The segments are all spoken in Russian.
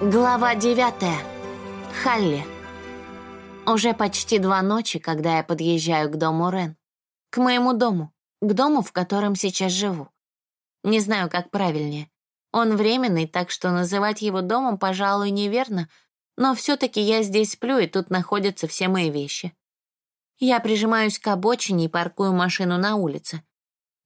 Глава девятая. Халли. Уже почти два ночи, когда я подъезжаю к дому Рен. К моему дому. К дому, в котором сейчас живу. Не знаю, как правильнее. Он временный, так что называть его домом, пожалуй, неверно, но все-таки я здесь сплю, и тут находятся все мои вещи. Я прижимаюсь к обочине и паркую машину на улице,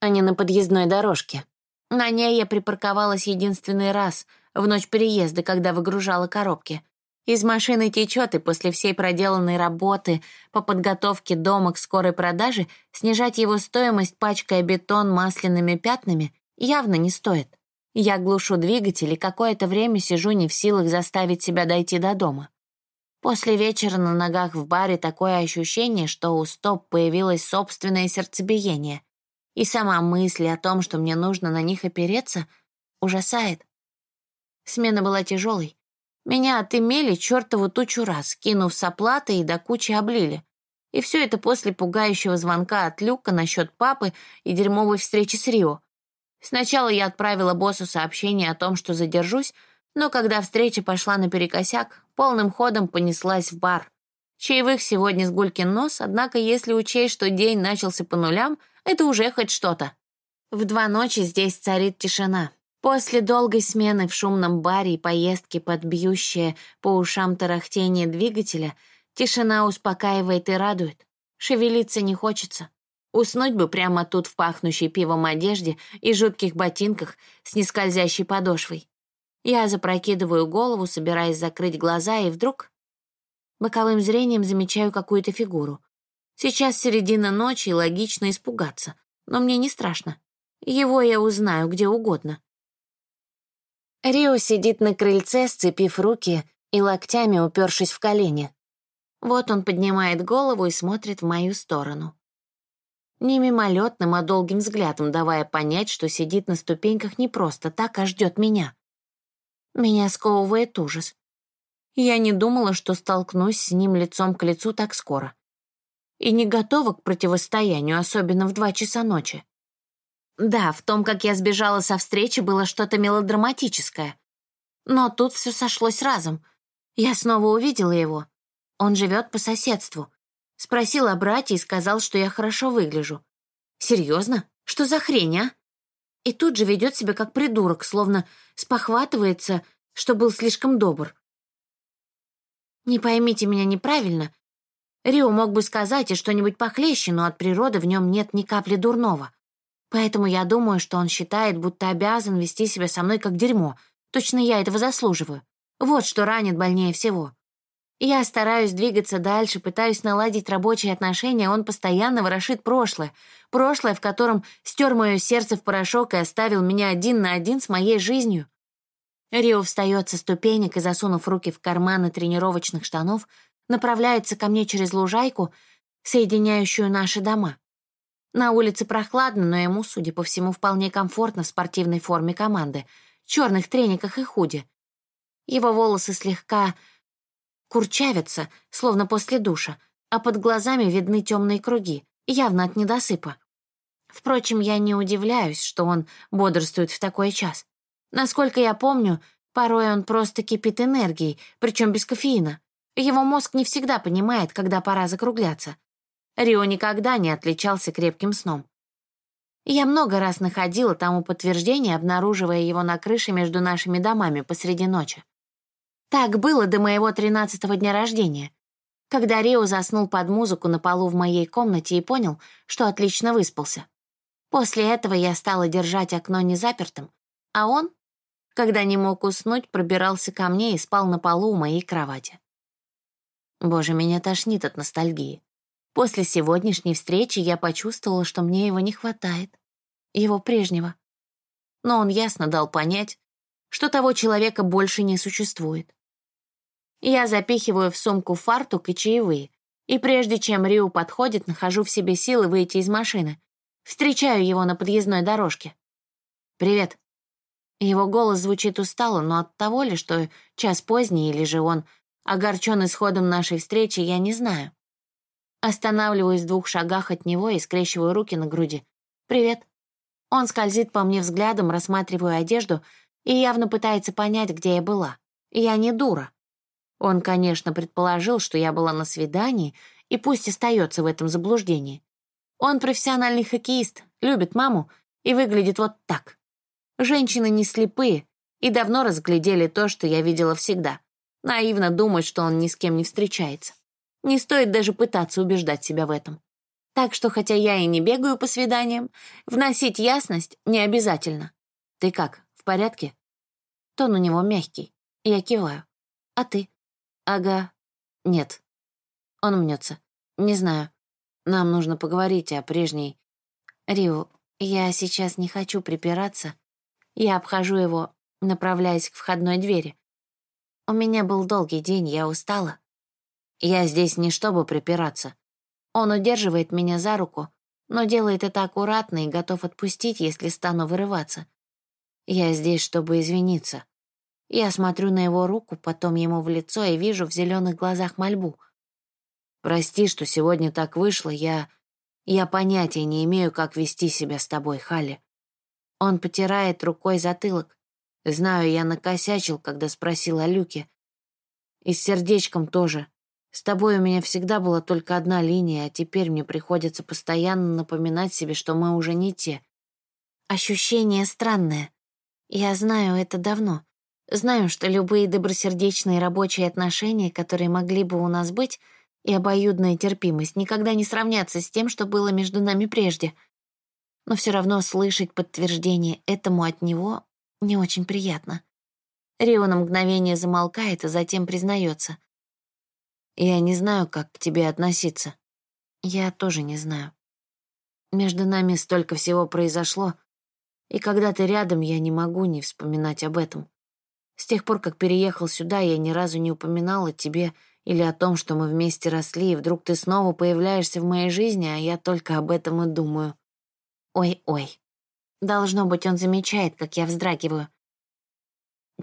а не на подъездной дорожке. На ней я припарковалась единственный раз — в ночь переезда, когда выгружала коробки. Из машины течет, и после всей проделанной работы по подготовке дома к скорой продаже снижать его стоимость, пачкая бетон масляными пятнами, явно не стоит. Я глушу двигатель и какое-то время сижу не в силах заставить себя дойти до дома. После вечера на ногах в баре такое ощущение, что у стоп появилось собственное сердцебиение. И сама мысль о том, что мне нужно на них опереться, ужасает. Смена была тяжелой. Меня отымели чертову тучу раз, кинув с оплатой и до кучи облили. И все это после пугающего звонка от Люка насчет папы и дерьмовой встречи с Рио. Сначала я отправила боссу сообщение о том, что задержусь, но когда встреча пошла наперекосяк, полным ходом понеслась в бар. Чаевых сегодня с гулькин нос, однако если учесть, что день начался по нулям, это уже хоть что-то. В два ночи здесь царит тишина. После долгой смены в шумном баре и поездки под бьющее по ушам тарахтение двигателя, тишина успокаивает и радует. Шевелиться не хочется. Уснуть бы прямо тут в пахнущей пивом одежде и жутких ботинках с нескользящей подошвой. Я запрокидываю голову, собираясь закрыть глаза, и вдруг боковым зрением замечаю какую-то фигуру. Сейчас середина ночи, и логично испугаться, но мне не страшно. Его я узнаю где угодно. Рио сидит на крыльце, сцепив руки и локтями упершись в колени. Вот он поднимает голову и смотрит в мою сторону. Не мимолетным, а долгим взглядом, давая понять, что сидит на ступеньках не просто так, а ждет меня. Меня сковывает ужас. Я не думала, что столкнусь с ним лицом к лицу так скоро. И не готова к противостоянию, особенно в два часа ночи. Да, в том, как я сбежала со встречи, было что-то мелодраматическое. Но тут все сошлось разом. Я снова увидела его. Он живет по соседству. Спросил о брате и сказал, что я хорошо выгляжу. Серьезно? Что за хрень, а? И тут же ведет себя как придурок, словно спохватывается, что был слишком добр. Не поймите меня неправильно. Рио мог бы сказать и что-нибудь похлеще, но от природы в нем нет ни капли дурного. Поэтому я думаю, что он считает, будто обязан вести себя со мной как дерьмо. Точно я этого заслуживаю. Вот что ранит больнее всего. Я стараюсь двигаться дальше, пытаюсь наладить рабочие отношения, он постоянно ворошит прошлое. Прошлое, в котором стер мое сердце в порошок и оставил меня один на один с моей жизнью. Рио встает со ступенек и, засунув руки в карманы тренировочных штанов, направляется ко мне через лужайку, соединяющую наши дома. На улице прохладно, но ему, судя по всему, вполне комфортно в спортивной форме команды, черных трениках и худи. Его волосы слегка курчавятся, словно после душа, а под глазами видны темные круги, явно от недосыпа. Впрочем, я не удивляюсь, что он бодрствует в такой час. Насколько я помню, порой он просто кипит энергией, причем без кофеина. Его мозг не всегда понимает, когда пора закругляться. Рио никогда не отличался крепким сном. Я много раз находила тому подтверждение, обнаруживая его на крыше между нашими домами посреди ночи. Так было до моего тринадцатого дня рождения, когда Рио заснул под музыку на полу в моей комнате и понял, что отлично выспался. После этого я стала держать окно незапертым, а он, когда не мог уснуть, пробирался ко мне и спал на полу у моей кровати. Боже, меня тошнит от ностальгии. После сегодняшней встречи я почувствовала, что мне его не хватает. Его прежнего. Но он ясно дал понять, что того человека больше не существует. Я запихиваю в сумку фартук и чаевые, и прежде чем Риу подходит, нахожу в себе силы выйти из машины. Встречаю его на подъездной дорожке. «Привет». Его голос звучит устало, но от того ли, что час поздний, или же он огорчен исходом нашей встречи, я не знаю. Останавливаюсь в двух шагах от него и скрещиваю руки на груди. «Привет». Он скользит по мне взглядом, рассматривая одежду, и явно пытается понять, где я была. Я не дура. Он, конечно, предположил, что я была на свидании, и пусть остается в этом заблуждении. Он профессиональный хоккеист, любит маму и выглядит вот так. Женщины не слепые и давно разглядели то, что я видела всегда. Наивно думать, что он ни с кем не встречается. Не стоит даже пытаться убеждать себя в этом. Так что, хотя я и не бегаю по свиданиям, вносить ясность не обязательно. Ты как, в порядке? Тон у него мягкий. Я киваю. А ты? Ага. Нет. Он мнется. Не знаю. Нам нужно поговорить о прежней... Рио, я сейчас не хочу припираться. Я обхожу его, направляясь к входной двери. У меня был долгий день, я устала. Я здесь не чтобы припираться. Он удерживает меня за руку, но делает это аккуратно и готов отпустить, если стану вырываться. Я здесь, чтобы извиниться. Я смотрю на его руку, потом ему в лицо и вижу в зеленых глазах мольбу. «Прости, что сегодня так вышло, я... Я понятия не имею, как вести себя с тобой, Халли». Он потирает рукой затылок. Знаю, я накосячил, когда спросил о Люке. И с сердечком тоже. С тобой у меня всегда была только одна линия, а теперь мне приходится постоянно напоминать себе, что мы уже не те. Ощущение странное. Я знаю это давно. Знаю, что любые добросердечные рабочие отношения, которые могли бы у нас быть, и обоюдная терпимость никогда не сравнятся с тем, что было между нами прежде. Но все равно слышать подтверждение этому от него не очень приятно. Рио на мгновение замолкает, а затем признается. Я не знаю, как к тебе относиться. Я тоже не знаю. Между нами столько всего произошло, и когда ты рядом, я не могу не вспоминать об этом. С тех пор, как переехал сюда, я ни разу не упоминал о тебе или о том, что мы вместе росли, и вдруг ты снова появляешься в моей жизни, а я только об этом и думаю. Ой-ой. Должно быть, он замечает, как я вздрагиваю.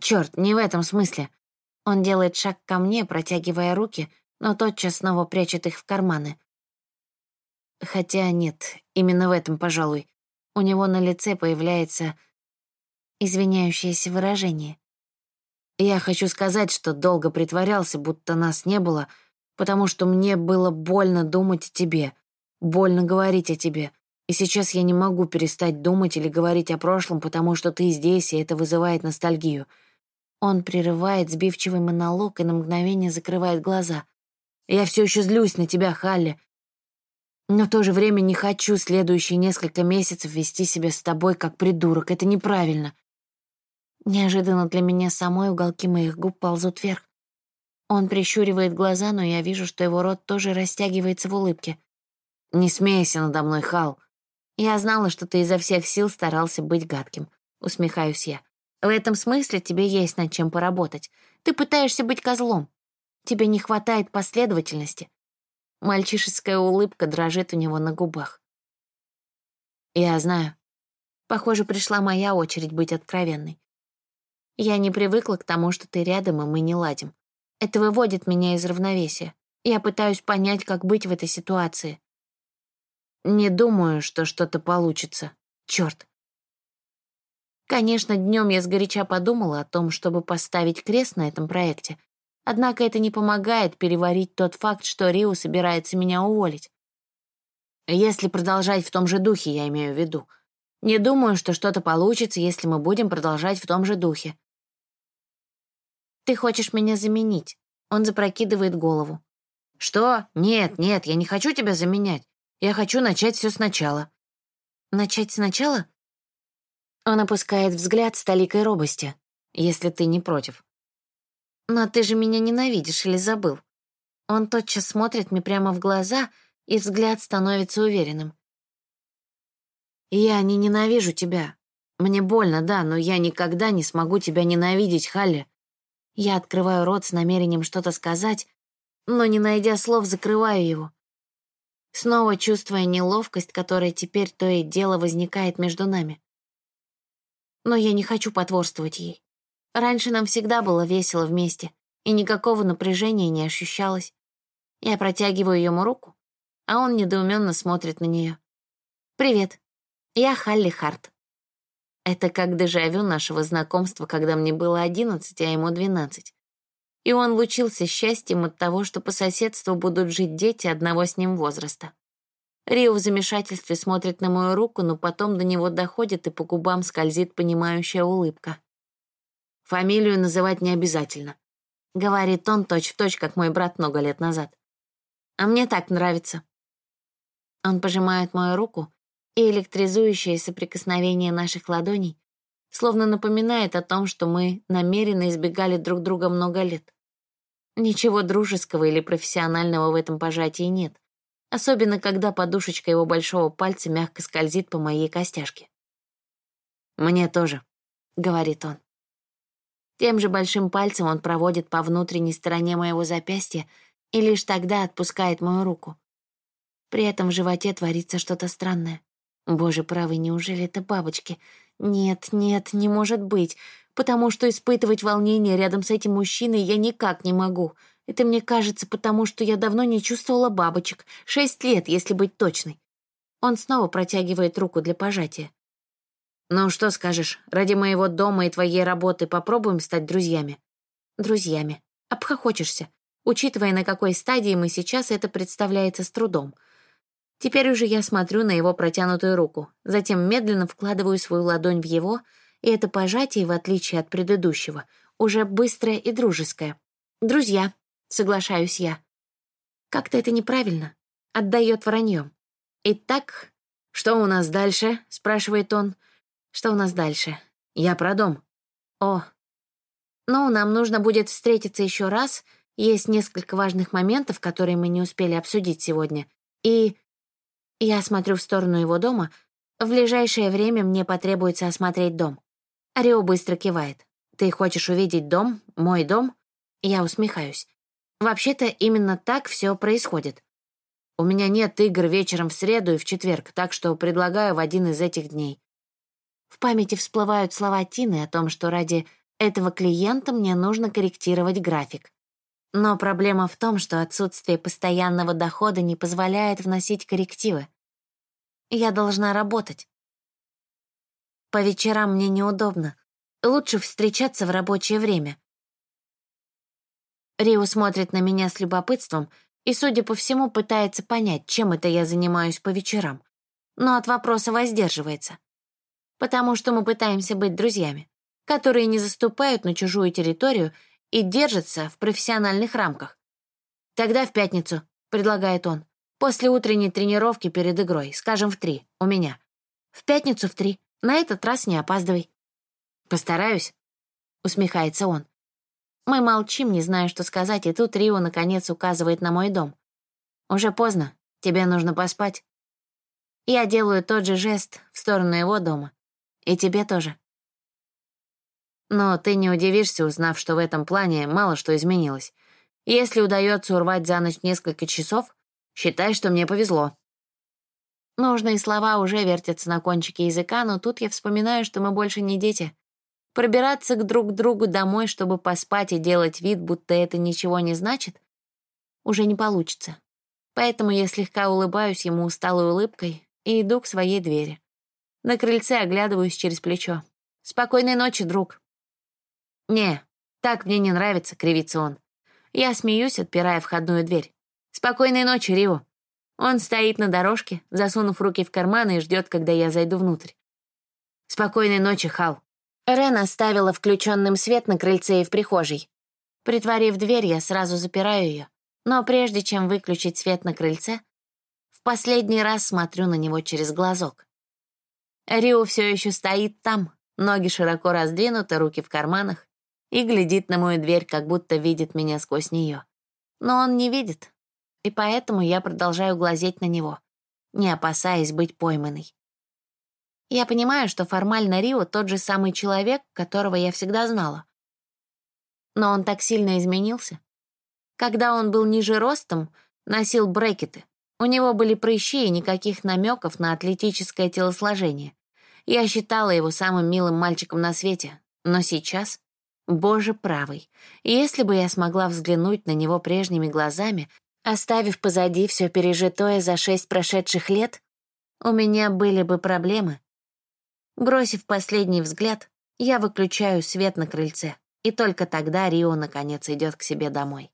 Черт, не в этом смысле. Он делает шаг ко мне, протягивая руки — но тотчас снова прячет их в карманы. Хотя нет, именно в этом, пожалуй. У него на лице появляется извиняющееся выражение. Я хочу сказать, что долго притворялся, будто нас не было, потому что мне было больно думать о тебе, больно говорить о тебе. И сейчас я не могу перестать думать или говорить о прошлом, потому что ты здесь, и это вызывает ностальгию. Он прерывает сбивчивый монолог и на мгновение закрывает глаза. Я все еще злюсь на тебя, Халли. Но в то же время не хочу следующие несколько месяцев вести себя с тобой как придурок. Это неправильно. Неожиданно для меня самой уголки моих губ ползут вверх. Он прищуривает глаза, но я вижу, что его рот тоже растягивается в улыбке. «Не смейся надо мной, Хал. Я знала, что ты изо всех сил старался быть гадким», — усмехаюсь я. «В этом смысле тебе есть над чем поработать. Ты пытаешься быть козлом. Тебе не хватает последовательности. Мальчишеская улыбка дрожит у него на губах. Я знаю. Похоже, пришла моя очередь быть откровенной. Я не привыкла к тому, что ты рядом, и мы не ладим. Это выводит меня из равновесия. Я пытаюсь понять, как быть в этой ситуации. Не думаю, что что-то получится. Черт. Конечно, днем я сгоряча подумала о том, чтобы поставить крест на этом проекте, Однако это не помогает переварить тот факт, что Рио собирается меня уволить. Если продолжать в том же духе, я имею в виду. Не думаю, что что-то получится, если мы будем продолжать в том же духе. Ты хочешь меня заменить? Он запрокидывает голову. Что? Нет, нет, я не хочу тебя заменять. Я хочу начать все сначала. Начать сначала? Он опускает взгляд с толикой робости, если ты не против. «Но ты же меня ненавидишь или забыл?» Он тотчас смотрит мне прямо в глаза, и взгляд становится уверенным. «Я не ненавижу тебя. Мне больно, да, но я никогда не смогу тебя ненавидеть, Халли». Я открываю рот с намерением что-то сказать, но, не найдя слов, закрываю его. Снова чувствуя неловкость, которая теперь то и дело возникает между нами. Но я не хочу потворствовать ей. Раньше нам всегда было весело вместе, и никакого напряжения не ощущалось. Я протягиваю ему руку, а он недоуменно смотрит на нее. «Привет, я Халли Харт». Это как дежавю нашего знакомства, когда мне было одиннадцать, а ему двенадцать. И он лучился счастьем от того, что по соседству будут жить дети одного с ним возраста. Рио в замешательстве смотрит на мою руку, но потом до него доходит, и по губам скользит понимающая улыбка. «Фамилию называть не обязательно», — говорит он точь-в-точь, точь, как мой брат много лет назад. «А мне так нравится». Он пожимает мою руку, и электризующее соприкосновение наших ладоней словно напоминает о том, что мы намеренно избегали друг друга много лет. Ничего дружеского или профессионального в этом пожатии нет, особенно когда подушечка его большого пальца мягко скользит по моей костяшке. «Мне тоже», — говорит он. Тем же большим пальцем он проводит по внутренней стороне моего запястья и лишь тогда отпускает мою руку. При этом в животе творится что-то странное. Боже правый, неужели это бабочки? Нет, нет, не может быть, потому что испытывать волнение рядом с этим мужчиной я никак не могу. Это мне кажется, потому что я давно не чувствовала бабочек. Шесть лет, если быть точной. Он снова протягивает руку для пожатия. «Ну, что скажешь, ради моего дома и твоей работы попробуем стать друзьями?» «Друзьями. Обхохочешься. Учитывая, на какой стадии мы сейчас, это представляется с трудом. Теперь уже я смотрю на его протянутую руку, затем медленно вкладываю свою ладонь в его, и это пожатие, в отличие от предыдущего, уже быстрое и дружеское. «Друзья», — соглашаюсь я. Как-то это неправильно. Отдает враньем. «Итак, что у нас дальше?» — спрашивает он. «Что у нас дальше?» «Я про дом». «О, ну, нам нужно будет встретиться еще раз. Есть несколько важных моментов, которые мы не успели обсудить сегодня. И я смотрю в сторону его дома. В ближайшее время мне потребуется осмотреть дом. Рио быстро кивает. «Ты хочешь увидеть дом? Мой дом?» Я усмехаюсь. Вообще-то именно так все происходит. У меня нет игр вечером в среду и в четверг, так что предлагаю в один из этих дней. В памяти всплывают слова Тины о том, что ради этого клиента мне нужно корректировать график. Но проблема в том, что отсутствие постоянного дохода не позволяет вносить коррективы. Я должна работать. По вечерам мне неудобно. Лучше встречаться в рабочее время. Рио смотрит на меня с любопытством и, судя по всему, пытается понять, чем это я занимаюсь по вечерам. Но от вопроса воздерживается. Потому что мы пытаемся быть друзьями, которые не заступают на чужую территорию и держится в профессиональных рамках. «Тогда в пятницу», — предлагает он. «После утренней тренировки перед игрой, скажем, в три, у меня. В пятницу в три. На этот раз не опаздывай». «Постараюсь», — усмехается он. Мы молчим, не зная, что сказать, и тут Рио наконец указывает на мой дом. «Уже поздно, тебе нужно поспать». Я делаю тот же жест в сторону его дома. И тебе тоже. Но ты не удивишься, узнав, что в этом плане мало что изменилось. Если удается урвать за ночь несколько часов, считай, что мне повезло. Нужные слова уже вертятся на кончике языка, но тут я вспоминаю, что мы больше не дети. Пробираться к друг другу домой, чтобы поспать и делать вид, будто это ничего не значит, уже не получится. Поэтому я слегка улыбаюсь ему усталой улыбкой и иду к своей двери. На крыльце оглядываюсь через плечо. «Спокойной ночи, друг!» «Не, так мне не нравится», — кривится он. Я смеюсь, отпирая входную дверь. «Спокойной ночи, Рио». Он стоит на дорожке, засунув руки в карманы и ждет, когда я зайду внутрь. «Спокойной ночи, Хал». Рен оставила включенным свет на крыльце и в прихожей. Притворив дверь, я сразу запираю ее. Но прежде чем выключить свет на крыльце, в последний раз смотрю на него через глазок. Рио все еще стоит там, ноги широко раздвинуты, руки в карманах, и глядит на мою дверь, как будто видит меня сквозь нее. Но он не видит, и поэтому я продолжаю глазеть на него, не опасаясь быть пойманной. Я понимаю, что формально Рио тот же самый человек, которого я всегда знала. Но он так сильно изменился. Когда он был ниже ростом, носил брекеты. У него были прыщи и никаких намеков на атлетическое телосложение. Я считала его самым милым мальчиком на свете, но сейчас Боже правый, если бы я смогла взглянуть на него прежними глазами, оставив позади все пережитое за шесть прошедших лет, у меня были бы проблемы. Бросив последний взгляд, я выключаю свет на крыльце, и только тогда Рио наконец идет к себе домой.